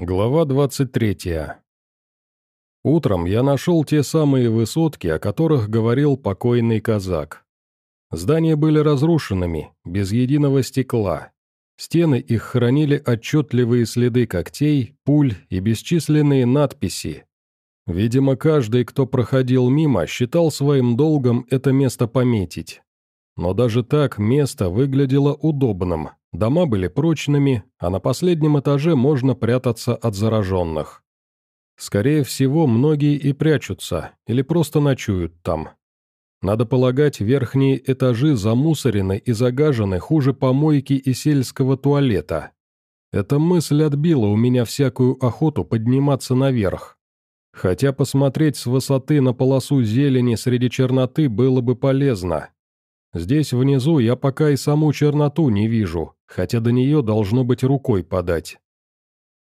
Глава 23. Утром я нашел те самые высотки, о которых говорил покойный казак. Здания были разрушенными, без единого стекла. Стены их хранили отчетливые следы когтей, пуль и бесчисленные надписи. Видимо, каждый, кто проходил мимо, считал своим долгом это место пометить. Но даже так место выглядело удобным, дома были прочными, а на последнем этаже можно прятаться от зараженных. Скорее всего, многие и прячутся, или просто ночуют там. Надо полагать, верхние этажи замусорены и загажены хуже помойки и сельского туалета. Эта мысль отбила у меня всякую охоту подниматься наверх. Хотя посмотреть с высоты на полосу зелени среди черноты было бы полезно. Здесь внизу я пока и саму черноту не вижу, хотя до нее должно быть рукой подать.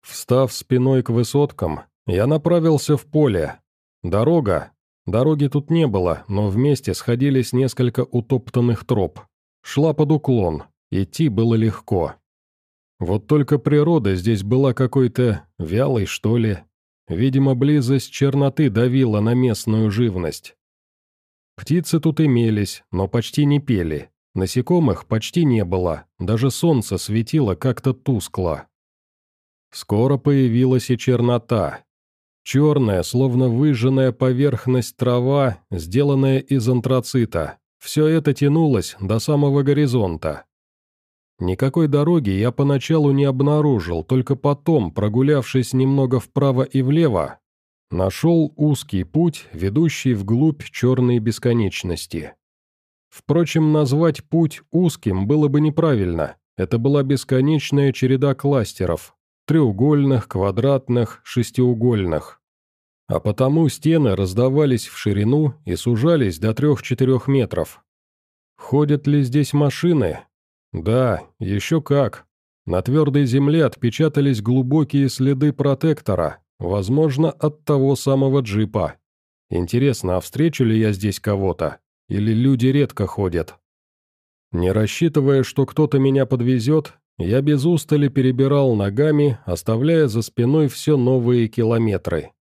Встав спиной к высоткам, я направился в поле. Дорога. Дороги тут не было, но вместе сходились несколько утоптанных троп. Шла под уклон, идти было легко. Вот только природа здесь была какой-то вялой, что ли. Видимо, близость черноты давила на местную живность. Птицы тут имелись, но почти не пели. Насекомых почти не было, даже солнце светило как-то тускло. Скоро появилась и чернота. Черная, словно выжженная поверхность трава, сделанная из антрацита. Все это тянулось до самого горизонта. Никакой дороги я поначалу не обнаружил, только потом, прогулявшись немного вправо и влево, Нашел узкий путь, ведущий вглубь черной бесконечности. Впрочем, назвать путь узким было бы неправильно. Это была бесконечная череда кластеров. Треугольных, квадратных, шестиугольных. А потому стены раздавались в ширину и сужались до трех-четырех метров. Ходят ли здесь машины? Да, еще как. На твердой земле отпечатались глубокие следы протектора, Возможно, от того самого джипа. Интересно, а встречу ли я здесь кого-то? Или люди редко ходят? Не рассчитывая, что кто-то меня подвезет, я без устали перебирал ногами, оставляя за спиной все новые километры.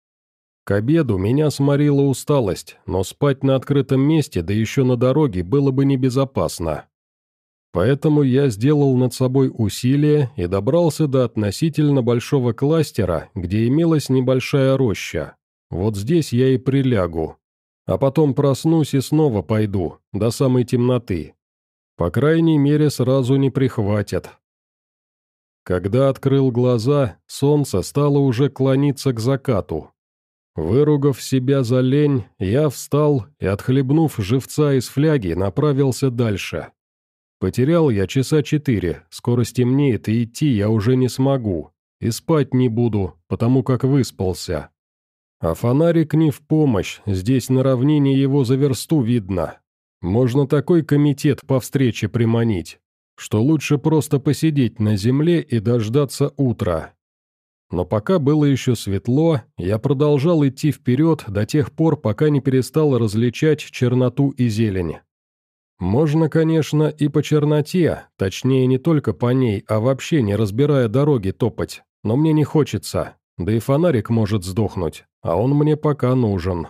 К обеду меня сморила усталость, но спать на открытом месте, да еще на дороге, было бы небезопасно. Поэтому я сделал над собой усилие и добрался до относительно большого кластера, где имелась небольшая роща. Вот здесь я и прилягу. А потом проснусь и снова пойду, до самой темноты. По крайней мере, сразу не прихватят. Когда открыл глаза, солнце стало уже клониться к закату. Выругав себя за лень, я встал и, отхлебнув живца из фляги, направился дальше. Потерял я часа четыре, скоро стемнеет, и идти я уже не смогу. И спать не буду, потому как выспался. А фонарик не в помощь, здесь на равнине его за версту видно. Можно такой комитет по встрече приманить, что лучше просто посидеть на земле и дождаться утра. Но пока было еще светло, я продолжал идти вперед до тех пор, пока не перестал различать черноту и зелень. Можно, конечно, и по черноте, точнее не только по ней, а вообще не разбирая дороги топать, но мне не хочется, да и фонарик может сдохнуть, а он мне пока нужен.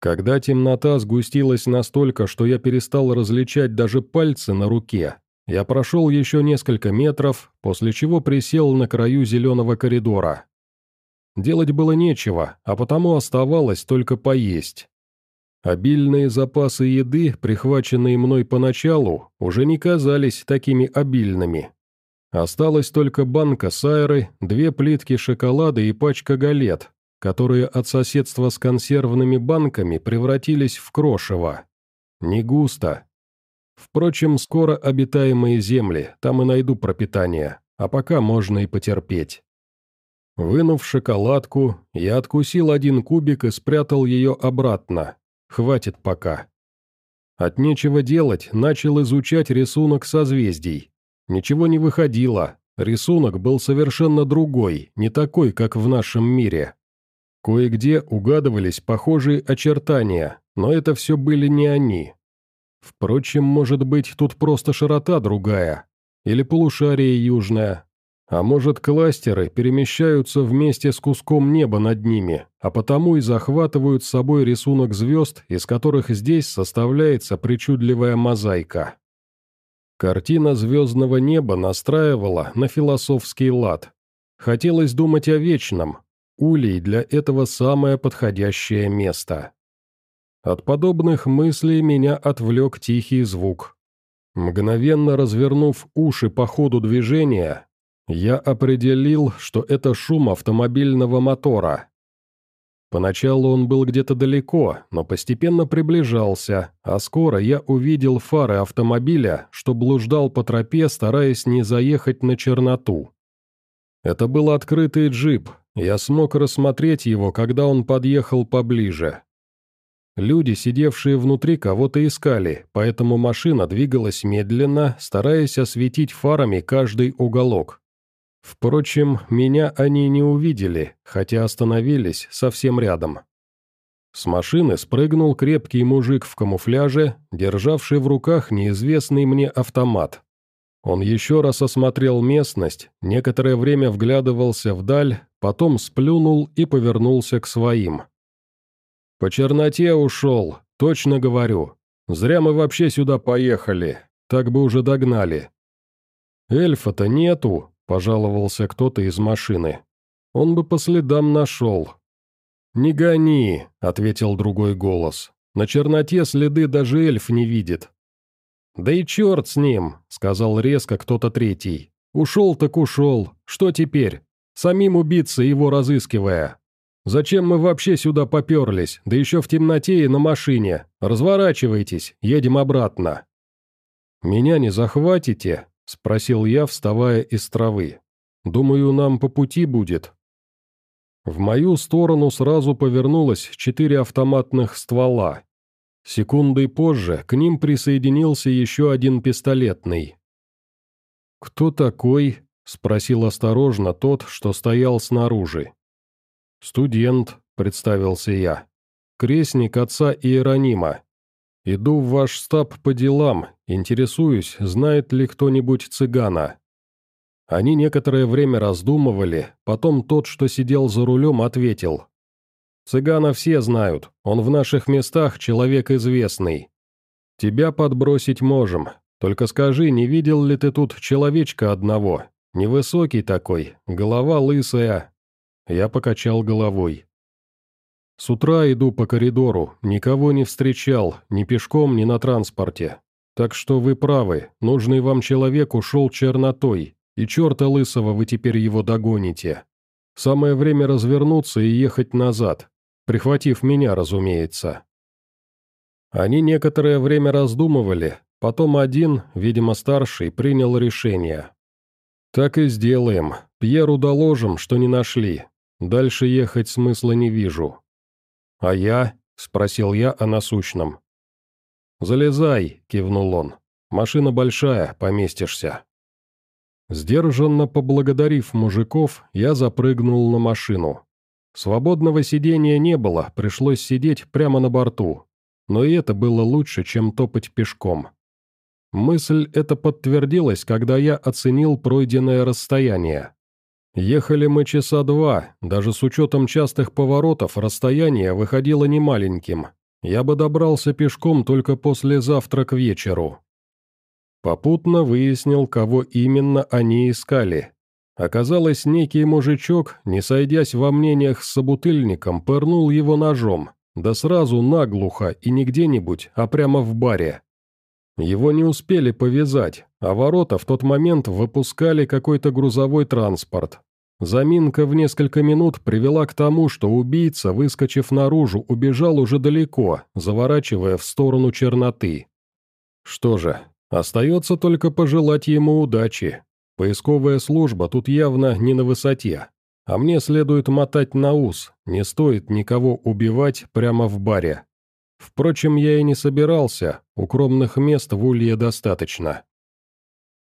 Когда темнота сгустилась настолько, что я перестал различать даже пальцы на руке, я прошел еще несколько метров, после чего присел на краю зеленого коридора. Делать было нечего, а потому оставалось только поесть. Обильные запасы еды, прихваченные мной поначалу, уже не казались такими обильными. Осталась только банка сайры, две плитки шоколада и пачка галет, которые от соседства с консервными банками превратились в крошево. Не густо. Впрочем, скоро обитаемые земли, там и найду пропитание, а пока можно и потерпеть. Вынув шоколадку, я откусил один кубик и спрятал ее обратно, Хватит пока. От нечего делать начал изучать рисунок созвездий. Ничего не выходило, рисунок был совершенно другой, не такой, как в нашем мире. Кое-где угадывались похожие очертания, но это все были не они. Впрочем, может быть, тут просто широта другая, или полушарие южное. А может, кластеры перемещаются вместе с куском неба над ними, а потому и захватывают с собой рисунок звезд, из которых здесь составляется причудливая мозаика. Картина звездного неба настраивала на философский лад. Хотелось думать о вечном. Улей для этого самое подходящее место. От подобных мыслей меня отвлек тихий звук. Мгновенно развернув уши по ходу движения, я определил, что это шум автомобильного мотора. Поначалу он был где-то далеко, но постепенно приближался, а скоро я увидел фары автомобиля, что блуждал по тропе, стараясь не заехать на черноту. Это был открытый джип, я смог рассмотреть его, когда он подъехал поближе. Люди, сидевшие внутри, кого-то искали, поэтому машина двигалась медленно, стараясь осветить фарами каждый уголок. Впрочем, меня они не увидели, хотя остановились совсем рядом. С машины спрыгнул крепкий мужик в камуфляже, державший в руках неизвестный мне автомат. Он еще раз осмотрел местность, некоторое время вглядывался вдаль, потом сплюнул и повернулся к своим. «По черноте ушел, точно говорю. Зря мы вообще сюда поехали, так бы уже догнали». «Эльфа-то нету», Пожаловался кто-то из машины. Он бы по следам нашел. «Не гони», — ответил другой голос. «На черноте следы даже эльф не видит». «Да и черт с ним», — сказал резко кто-то третий. «Ушел так ушел. Что теперь? Самим убиться, его разыскивая. Зачем мы вообще сюда поперлись, да еще в темноте и на машине? Разворачивайтесь, едем обратно». «Меня не захватите?» — спросил я, вставая из травы. «Думаю, нам по пути будет». В мою сторону сразу повернулось четыре автоматных ствола. Секундой позже к ним присоединился еще один пистолетный. «Кто такой?» — спросил осторожно тот, что стоял снаружи. «Студент», — представился я. «Крестник отца Иеронима. Иду в ваш стаб по делам, интересуюсь, знает ли кто-нибудь цыгана». Они некоторое время раздумывали, потом тот, что сидел за рулем, ответил. «Цыгана все знают, он в наших местах человек известный. Тебя подбросить можем, только скажи, не видел ли ты тут человечка одного? Невысокий такой, голова лысая». Я покачал головой. С утра иду по коридору, никого не встречал, ни пешком, ни на транспорте. Так что вы правы, нужный вам человек ушел чернотой, и черта лысого вы теперь его догоните. Самое время развернуться и ехать назад, прихватив меня, разумеется. Они некоторое время раздумывали, потом один, видимо старший, принял решение. «Так и сделаем. Пьеру доложим, что не нашли. Дальше ехать смысла не вижу. «А я?» – спросил я о насущном. «Залезай», – кивнул он. «Машина большая, поместишься». Сдержанно поблагодарив мужиков, я запрыгнул на машину. Свободного сидения не было, пришлось сидеть прямо на борту. Но и это было лучше, чем топать пешком. Мысль эта подтвердилась, когда я оценил пройденное расстояние. Ехали мы часа два, даже с учетом частых поворотов расстояние выходило немаленьким. Я бы добрался пешком только послезавтра к вечеру. Попутно выяснил, кого именно они искали. Оказалось, некий мужичок, не сойдясь во мнениях с собутыльником, пырнул его ножом, да сразу наглухо и не где-нибудь, а прямо в баре. Его не успели повязать, а ворота в тот момент выпускали какой-то грузовой транспорт. Заминка в несколько минут привела к тому, что убийца, выскочив наружу, убежал уже далеко, заворачивая в сторону черноты. Что же, остается только пожелать ему удачи. Поисковая служба тут явно не на высоте. А мне следует мотать на ус, не стоит никого убивать прямо в баре. Впрочем, я и не собирался, укромных мест в улье достаточно.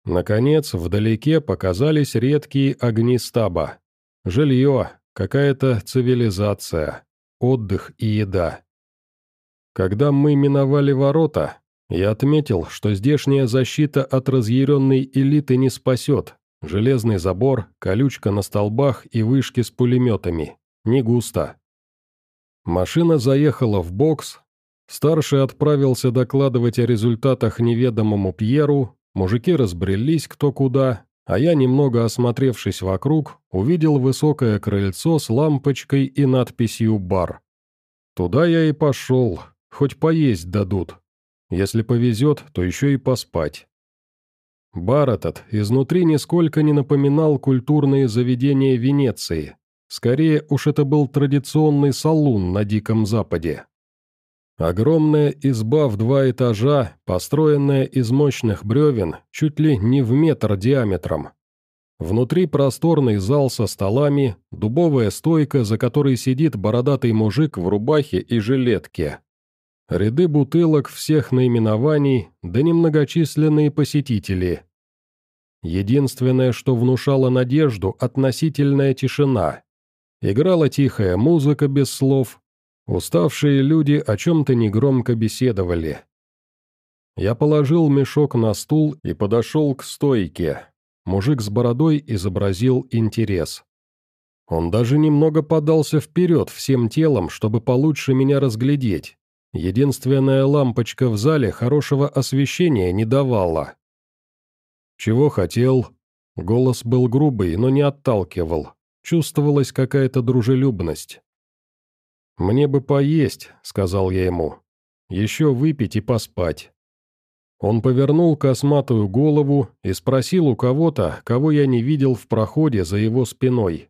Наконец, вдалеке показались редкие огни стаба. Жилье, какая-то цивилизация, отдых и еда. Когда мы миновали ворота, я отметил, что здешняя защита от разъяренной элиты не спасет, железный забор, колючка на столбах и вышки с пулеметами. Не густо. Машина заехала в бокс, старший отправился докладывать о результатах неведомому Пьеру, мужики разбрелись кто куда, а я, немного осмотревшись вокруг, увидел высокое крыльцо с лампочкой и надписью «Бар». Туда я и пошел, хоть поесть дадут. Если повезет, то еще и поспать. Бар этот изнутри нисколько не напоминал культурные заведения Венеции. Скорее уж это был традиционный салун на Диком Западе. Огромная изба в два этажа, построенная из мощных бревен, чуть ли не в метр диаметром. Внутри просторный зал со столами, дубовая стойка, за которой сидит бородатый мужик в рубахе и жилетке. Ряды бутылок всех наименований, да немногочисленные посетители. Единственное, что внушало надежду – относительная тишина. Играла тихая музыка без слов. Уставшие люди о чем-то негромко беседовали. Я положил мешок на стул и подошел к стойке. Мужик с бородой изобразил интерес. Он даже немного подался вперед всем телом, чтобы получше меня разглядеть. Единственная лампочка в зале хорошего освещения не давала. «Чего хотел?» Голос был грубый, но не отталкивал. Чувствовалась какая-то дружелюбность. «Мне бы поесть», — сказал я ему. «Еще выпить и поспать». Он повернул косматую голову и спросил у кого-то, кого я не видел в проходе за его спиной.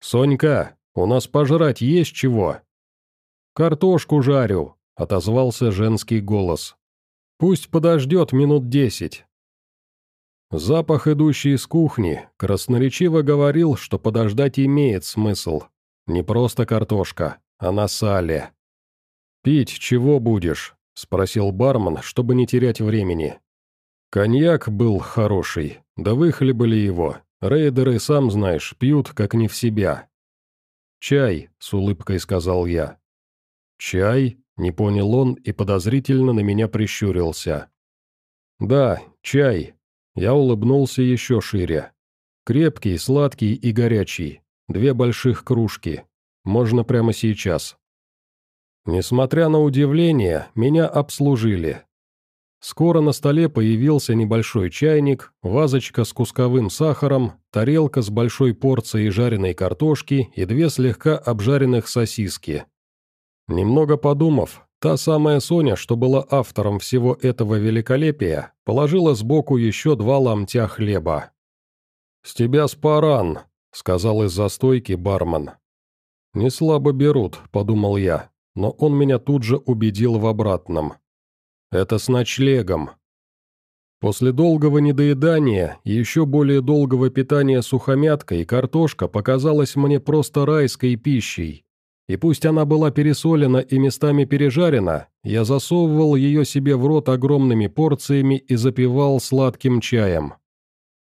«Сонька, у нас пожрать есть чего?» «Картошку жарю», — отозвался женский голос. «Пусть подождет минут десять». Запах, идущий из кухни, красноречиво говорил, что подождать имеет смысл. Не просто картошка, а на сале. «Пить чего будешь?» – спросил бармен, чтобы не терять времени. Коньяк был хороший, да выхлебали его. Рейдеры, сам знаешь, пьют как не в себя. «Чай», – с улыбкой сказал я. «Чай?» – не понял он и подозрительно на меня прищурился. «Да, чай», я улыбнулся еще шире. Крепкий, сладкий и горячий. Две больших кружки. Можно прямо сейчас. Несмотря на удивление, меня обслужили. Скоро на столе появился небольшой чайник, вазочка с кусковым сахаром, тарелка с большой порцией жареной картошки и две слегка обжаренных сосиски. Немного подумав, Та самая Соня, что была автором всего этого великолепия, положила сбоку еще два ломтя хлеба. «С тебя спаран», — сказал из застойки бармен. «Не слабо берут», — подумал я, но он меня тут же убедил в обратном. «Это с ночлегом». После долгого недоедания и еще более долгого питания сухомяткой картошка показалась мне просто райской пищей, и пусть она была пересолена и местами пережарена, я засовывал ее себе в рот огромными порциями и запивал сладким чаем.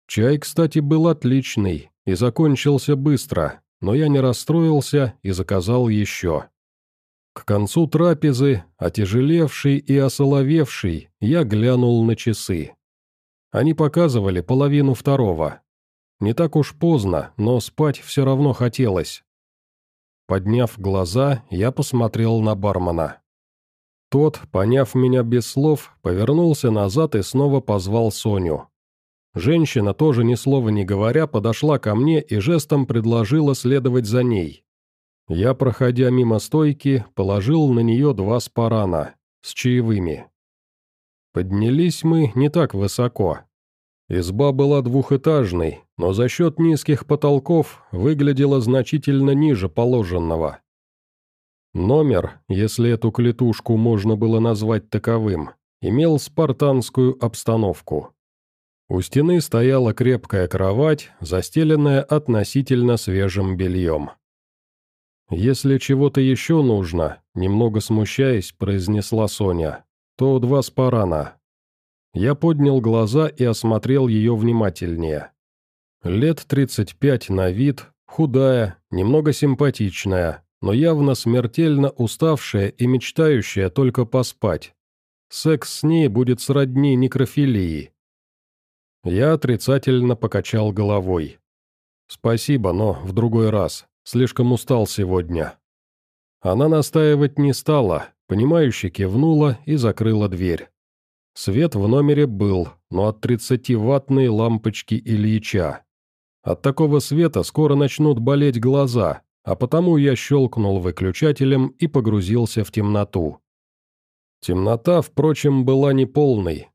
Чай, кстати, был отличный и закончился быстро, но я не расстроился и заказал еще. К концу трапезы, отяжелевший и осоловевший, я глянул на часы. Они показывали половину второго. Не так уж поздно, но спать все равно хотелось. Подняв глаза, я посмотрел на бармена. Тот, поняв меня без слов, повернулся назад и снова позвал Соню. Женщина, тоже ни слова не говоря, подошла ко мне и жестом предложила следовать за ней. Я, проходя мимо стойки, положил на нее два спарана с чаевыми. Поднялись мы не так высоко, Изба была двухэтажной, но за счет низких потолков выглядела значительно ниже положенного. Номер, если эту клетушку можно было назвать таковым, имел спартанскую обстановку. У стены стояла крепкая кровать, застеленная относительно свежим бельем. «Если чего-то еще нужно», — немного смущаясь, произнесла Соня, — «то два спарана, я поднял глаза и осмотрел ее внимательнее. Лет 35 на вид, худая, немного симпатичная, но явно смертельно уставшая и мечтающая только поспать. Секс с ней будет сродни некрофилии. Я отрицательно покачал головой. «Спасибо, но в другой раз. Слишком устал сегодня». Она настаивать не стала, понимающе кивнула и закрыла дверь. Свет в номере был, но от 30-ваттной лампочки Ильича. От такого света скоро начнут болеть глаза, а потому я щелкнул выключателем и погрузился в темноту. Темнота, впрочем, была неполной.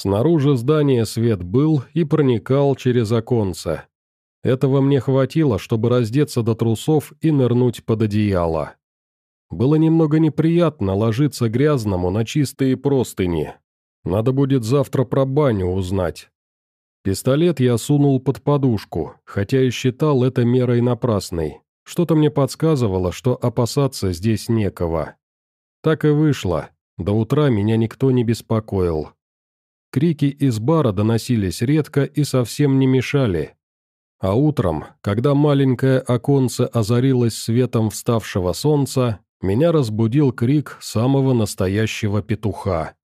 Снаружи здания свет был и проникал через оконце. Этого мне хватило, чтобы раздеться до трусов и нырнуть под одеяло. Было немного неприятно ложиться грязному на чистые простыни. Надо будет завтра про баню узнать. Пистолет я сунул под подушку, хотя и считал это мерой напрасной. Что-то мне подсказывало, что опасаться здесь некого. Так и вышло. До утра меня никто не беспокоил. Крики из бара доносились редко и совсем не мешали. А утром, когда маленькое оконце озарилось светом вставшего солнца, меня разбудил крик самого настоящего петуха.